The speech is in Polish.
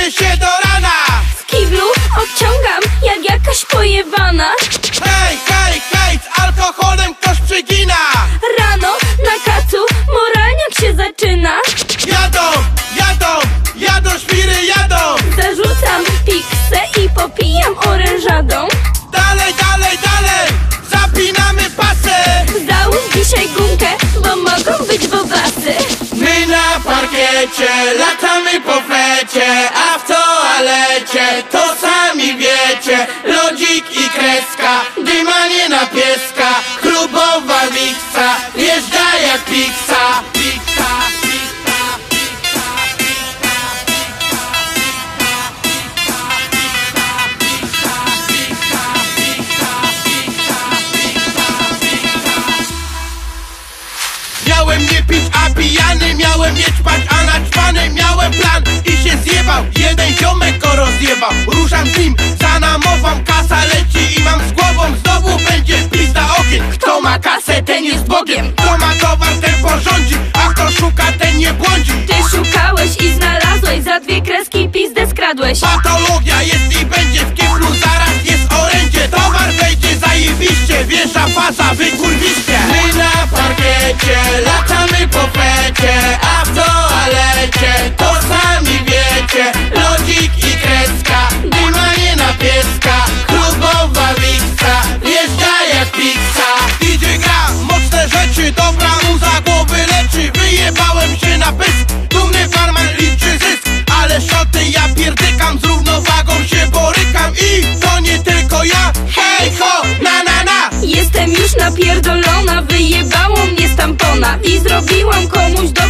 bawimy się do rana. W kiblu obciągam jak jakaś pojebana. Hej, hej, hej, z alkoholem ktoś przygina. Rano na kacu moralniak się zaczyna. Jadą, jadą, jadą świry, jadą. Zarzucam piksę i popijam orężadą. Dalej, dalej, dalej, zapinamy pasy. Załóż dzisiaj gumkę, bo mogą być bobasy My na parkiecie, latamy po toalecie, to Miałem nie pić, a pijany Miałem nie ćpać, a naćpany Miałem plan. I się zjebał Jeden ziomek go rozjebał. Ruszam z nim, za namową Kasa leci i mam z głową Znowu będzie pizda ogień. Kto ma kasę, ten jest Bogiem. Kto ma towar, ten porządzi A kto szuka, ten nie błądzi. Ty szukałeś i znalazłeś Za dwie kreski pizdę skradłeś. Patologia jest i będzie w A w toalecie To sami wiecie. Lodzik i kreska Dymanie na pieska Klubowa miksa Wjeżdża jak pizza. Idzie gra, mocne rzeczy Dobra muza głowy leczy. Wyjebałem się na pysk Dumny farman liczy zysk. Ale szoty ja pierdykam Z równowagą się borykam. I to nie tylko ja Hej ho, na na na. Jestem już napierdolona, tampona I zrobiłam komuś dobrze,